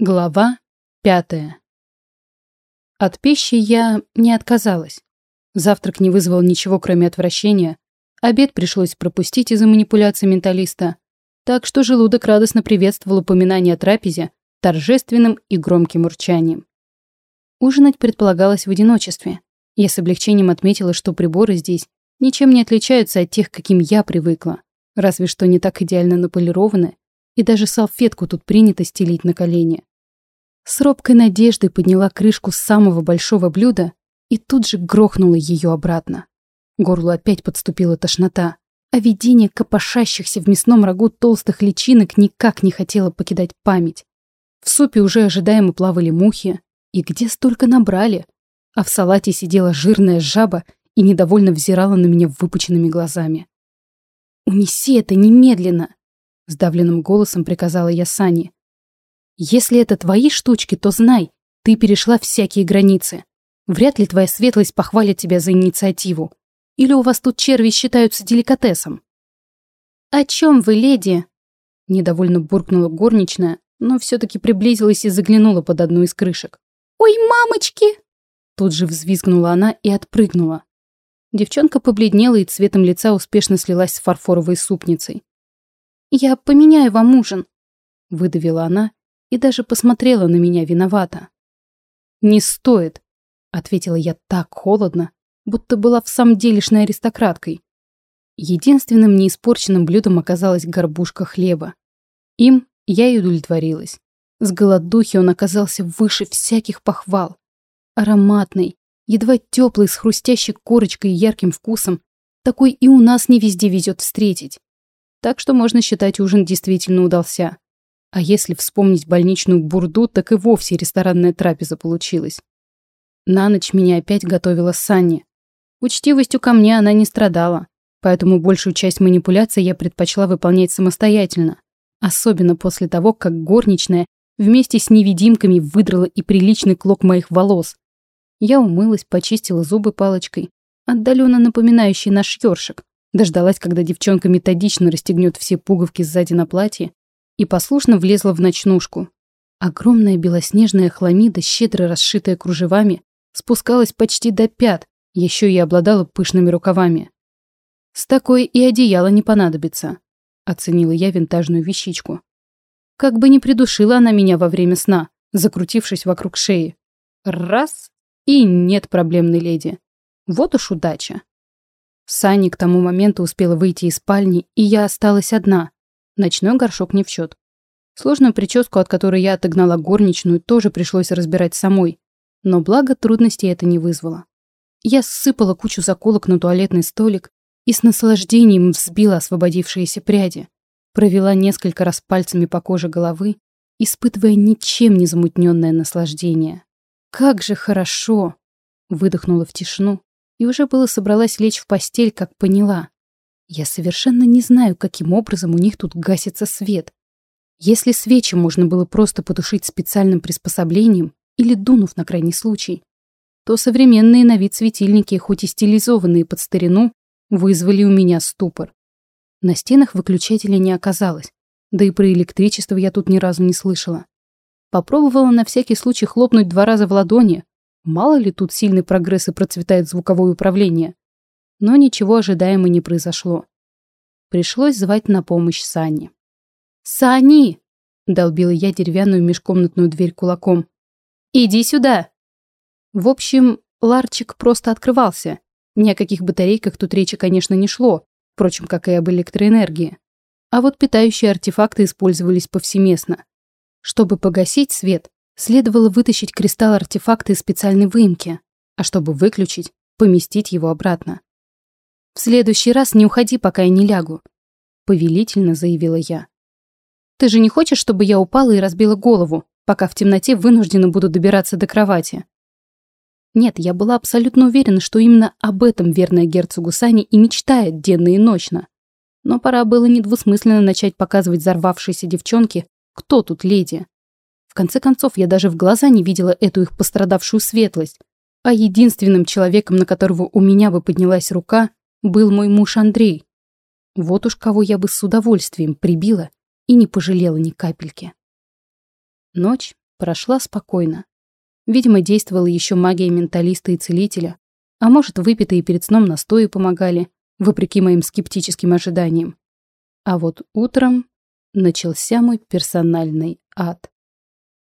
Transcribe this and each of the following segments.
Глава пятая. От пищи я не отказалась. Завтрак не вызвал ничего, кроме отвращения. Обед пришлось пропустить из-за манипуляций менталиста. Так что желудок радостно приветствовал упоминание о трапезе торжественным и громким урчанием. Ужинать предполагалось в одиночестве. Я с облегчением отметила, что приборы здесь ничем не отличаются от тех, каким я привыкла. Разве что не так идеально наполированы, и даже салфетку тут принято стелить на колени. С робкой надеждой подняла крышку самого большого блюда и тут же грохнула ее обратно. Горлу опять подступила тошнота, а видение копошащихся в мясном рагу толстых личинок никак не хотело покидать память. В супе уже ожидаемо плавали мухи, и где столько набрали, а в салате сидела жирная жаба и недовольно взирала на меня выпученными глазами. «Унеси это немедленно!» — сдавленным голосом приказала я Сане. Если это твои штучки, то знай, ты перешла всякие границы. Вряд ли твоя светлость похвалит тебя за инициативу. Или у вас тут черви считаются деликатесом? «О чем вы, леди?» Недовольно буркнула горничная, но все-таки приблизилась и заглянула под одну из крышек. «Ой, мамочки!» Тут же взвизгнула она и отпрыгнула. Девчонка побледнела и цветом лица успешно слилась с фарфоровой супницей. «Я поменяю вам ужин», — выдавила она и даже посмотрела на меня виновато. «Не стоит», — ответила я так холодно, будто была в самом делешной аристократкой. Единственным неиспорченным блюдом оказалась горбушка хлеба. Им я и удовлетворилась. С голодухи он оказался выше всяких похвал. Ароматный, едва теплый, с хрустящей корочкой и ярким вкусом, такой и у нас не везде везет встретить. Так что можно считать, ужин действительно удался. А если вспомнить больничную бурду, так и вовсе ресторанная трапеза получилась. На ночь меня опять готовила Санни. Учтивостью ко мне она не страдала, поэтому большую часть манипуляций я предпочла выполнять самостоятельно. Особенно после того, как горничная вместе с невидимками выдрала и приличный клок моих волос. Я умылась, почистила зубы палочкой, отдаленно напоминающей наш ёршик. Дождалась, когда девчонка методично расстегнет все пуговки сзади на платье и послушно влезла в ночнушку. Огромная белоснежная хламида, щедро расшитая кружевами, спускалась почти до пят, еще и обладала пышными рукавами. «С такой и одеяло не понадобится», — оценила я винтажную вещичку. Как бы не придушила она меня во время сна, закрутившись вокруг шеи. Раз — и нет проблемной леди. Вот уж удача. Санни к тому моменту успела выйти из спальни, и я осталась одна. Ночной горшок не в счет. Сложную прическу, от которой я отогнала горничную, тоже пришлось разбирать самой. Но благо трудностей это не вызвало. Я ссыпала кучу заколок на туалетный столик и с наслаждением взбила освободившиеся пряди. Провела несколько раз пальцами по коже головы, испытывая ничем не замутненное наслаждение. «Как же хорошо!» Выдохнула в тишину и уже было собралась лечь в постель, как поняла. Я совершенно не знаю, каким образом у них тут гасится свет. Если свечи можно было просто потушить специальным приспособлением или дунув на крайний случай, то современные на вид светильники, хоть и стилизованные под старину, вызвали у меня ступор. На стенах выключателя не оказалось, да и про электричество я тут ни разу не слышала. Попробовала на всякий случай хлопнуть два раза в ладони. Мало ли тут сильный прогресс и процветает звуковое управление но ничего ожидаемо не произошло. Пришлось звать на помощь Сани. «Сани!» – долбила я деревянную межкомнатную дверь кулаком. «Иди сюда!» В общем, ларчик просто открывался. Ни о каких батарейках тут речи, конечно, не шло, впрочем, как и об электроэнергии. А вот питающие артефакты использовались повсеместно. Чтобы погасить свет, следовало вытащить кристалл артефакта из специальной выемки, а чтобы выключить, поместить его обратно. «В следующий раз не уходи, пока я не лягу», — повелительно заявила я. «Ты же не хочешь, чтобы я упала и разбила голову, пока в темноте вынуждена буду добираться до кровати?» Нет, я была абсолютно уверена, что именно об этом верная герцогу Сани и мечтает денно и ночно. Но пора было недвусмысленно начать показывать взорвавшейся девчонке, кто тут леди. В конце концов, я даже в глаза не видела эту их пострадавшую светлость, а единственным человеком, на которого у меня бы поднялась рука, был мой муж Андрей. Вот уж кого я бы с удовольствием прибила и не пожалела ни капельки. Ночь прошла спокойно. Видимо, действовала еще магия менталиста и целителя, а может, выпитые перед сном настои помогали, вопреки моим скептическим ожиданиям. А вот утром начался мой персональный ад.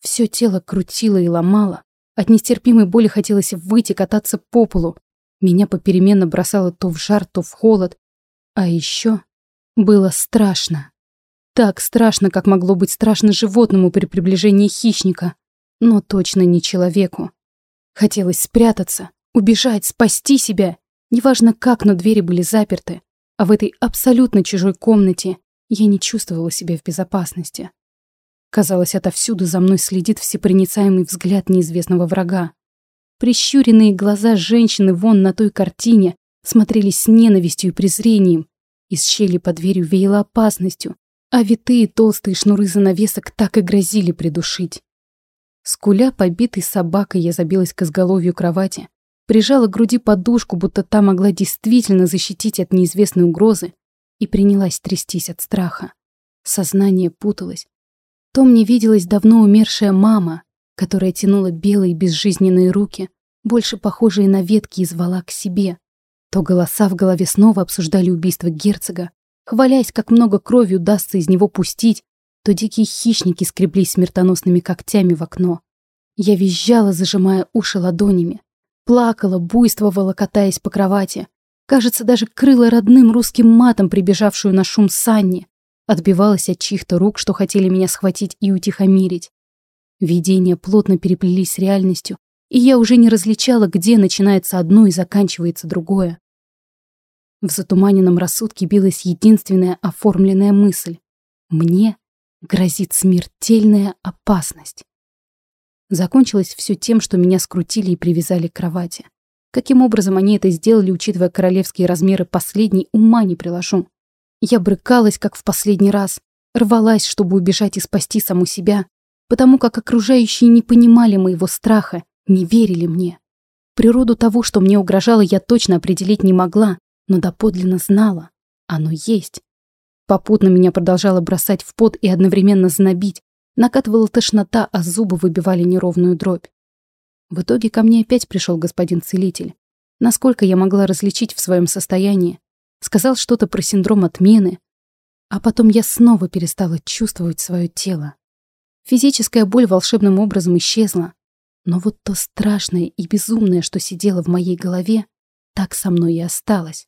Все тело крутило и ломало. От нестерпимой боли хотелось выйти, кататься по полу. Меня попеременно бросало то в жар, то в холод. А еще было страшно. Так страшно, как могло быть страшно животному при приближении хищника, но точно не человеку. Хотелось спрятаться, убежать, спасти себя. Неважно как, но двери были заперты. А в этой абсолютно чужой комнате я не чувствовала себя в безопасности. Казалось, отовсюду за мной следит всепроницаемый взгляд неизвестного врага. Прищуренные глаза женщины вон на той картине смотрели с ненавистью и презрением. Из щели под дверью веяло опасностью, а витые толстые шнуры занавесок так и грозили придушить. Скуля побитой собакой, я забилась к изголовью кровати, прижала к груди подушку, будто та могла действительно защитить от неизвестной угрозы, и принялась трястись от страха. Сознание путалось. То мне виделась давно умершая мама, которая тянула белые безжизненные руки, больше похожие на ветки, и звала к себе. То голоса в голове снова обсуждали убийство герцога, хвалясь, как много крови удастся из него пустить, то дикие хищники скреблись смертоносными когтями в окно. Я визжала, зажимая уши ладонями. Плакала, буйствовала, катаясь по кровати. Кажется, даже крыла родным русским матом прибежавшую на шум Санни. Отбивалась от чьих-то рук, что хотели меня схватить и утихомирить. Видения плотно переплелись с реальностью, и я уже не различала, где начинается одно и заканчивается другое. В затуманенном рассудке билась единственная оформленная мысль. Мне грозит смертельная опасность. Закончилось все тем, что меня скрутили и привязали к кровати. Каким образом они это сделали, учитывая королевские размеры последней, ума не приложу. Я брыкалась, как в последний раз, рвалась, чтобы убежать и спасти саму себя, потому как окружающие не понимали моего страха, не верили мне. Природу того, что мне угрожало, я точно определить не могла, но доподлинно знала. Оно есть. Попутно меня продолжало бросать в пот и одновременно знобить. Накатывала тошнота, а зубы выбивали неровную дробь. В итоге ко мне опять пришел господин целитель. Насколько я могла различить в своем состоянии. Сказал что-то про синдром отмены. А потом я снова перестала чувствовать свое тело. Физическая боль волшебным образом исчезла. Но вот то страшное и безумное, что сидело в моей голове, так со мной и осталось.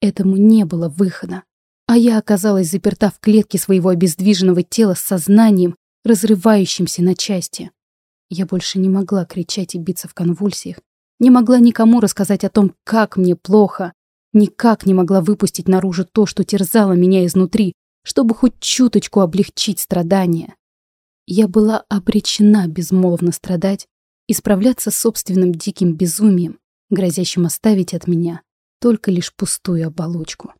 Этому не было выхода. А я оказалась заперта в клетке своего обездвиженного тела с сознанием, разрывающимся на части. Я больше не могла кричать и биться в конвульсиях, не могла никому рассказать о том, как мне плохо, никак не могла выпустить наружу то, что терзало меня изнутри, чтобы хоть чуточку облегчить страдания. Я была обречена безмолвно страдать и справляться с собственным диким безумием, грозящим оставить от меня только лишь пустую оболочку.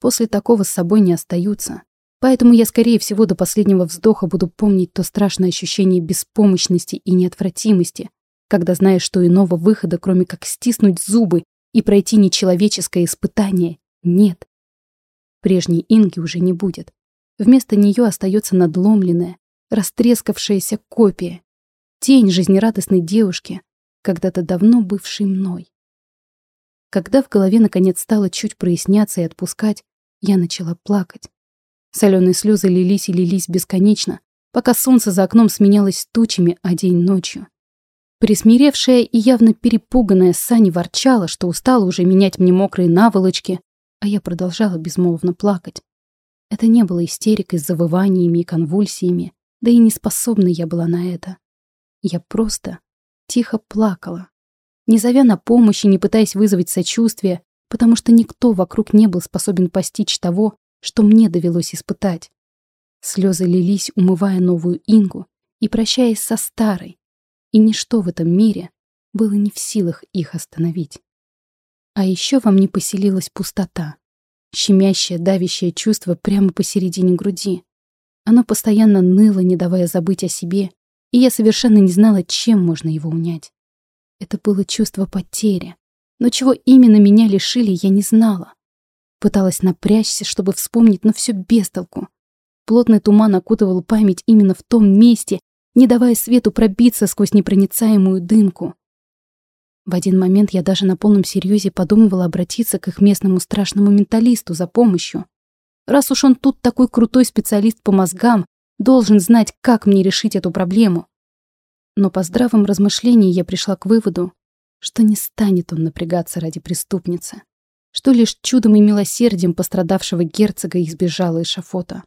После такого с собой не остаются, поэтому я, скорее всего, до последнего вздоха буду помнить то страшное ощущение беспомощности и неотвратимости, когда знаешь, что иного выхода, кроме как стиснуть зубы и пройти нечеловеческое испытание, нет. Прежней Инги уже не будет. Вместо нее остается надломленная, растрескавшаяся копия, тень жизнерадостной девушки, когда-то давно бывшей мной. Когда в голове наконец стало чуть проясняться и отпускать, я начала плакать. Соленые слезы лились и лились бесконечно, пока солнце за окном сменялось тучами, а день ночью. Присмиревшая и явно перепуганная Сани ворчала, что устала уже менять мне мокрые наволочки, а я продолжала безмолвно плакать. Это не было истерикой с завываниями и конвульсиями, да и не способна я была на это. Я просто тихо плакала, не зовя на помощь и не пытаясь вызвать сочувствие, потому что никто вокруг не был способен постичь того, что мне довелось испытать. Слезы лились, умывая новую Ингу и прощаясь со старой, и ничто в этом мире было не в силах их остановить. А еще во мне поселилась пустота, щемящее, давящее чувство прямо посередине груди. Оно постоянно ныло, не давая забыть о себе, и я совершенно не знала, чем можно его унять. Это было чувство потери. Но чего именно меня лишили, я не знала. Пыталась напрячься, чтобы вспомнить, но все без толку. Плотный туман окутывал память именно в том месте, не давая свету пробиться сквозь непроницаемую дымку. В один момент я даже на полном серьезе подумывала обратиться к их местному страшному менталисту за помощью. Раз уж он тут такой крутой специалист по мозгам, должен знать, как мне решить эту проблему. Но по здравом размышлении я пришла к выводу, что не станет он напрягаться ради преступницы, что лишь чудом и милосердием пострадавшего герцога избежала эшафота.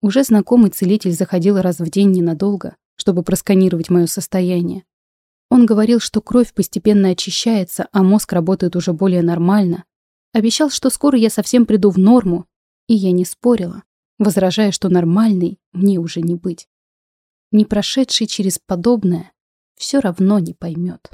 Уже знакомый целитель заходил раз в день ненадолго, чтобы просканировать мое состояние. Он говорил, что кровь постепенно очищается, а мозг работает уже более нормально. Обещал, что скоро я совсем приду в норму, и я не спорила, возражая, что нормальной мне уже не быть. Не прошедший через подобное все равно не поймет.